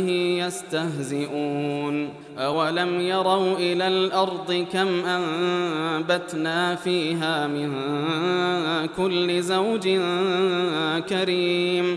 به يستهزئون. أولم يروا إلى الأرض كم أنبتنا فيها من كل زوج كريم.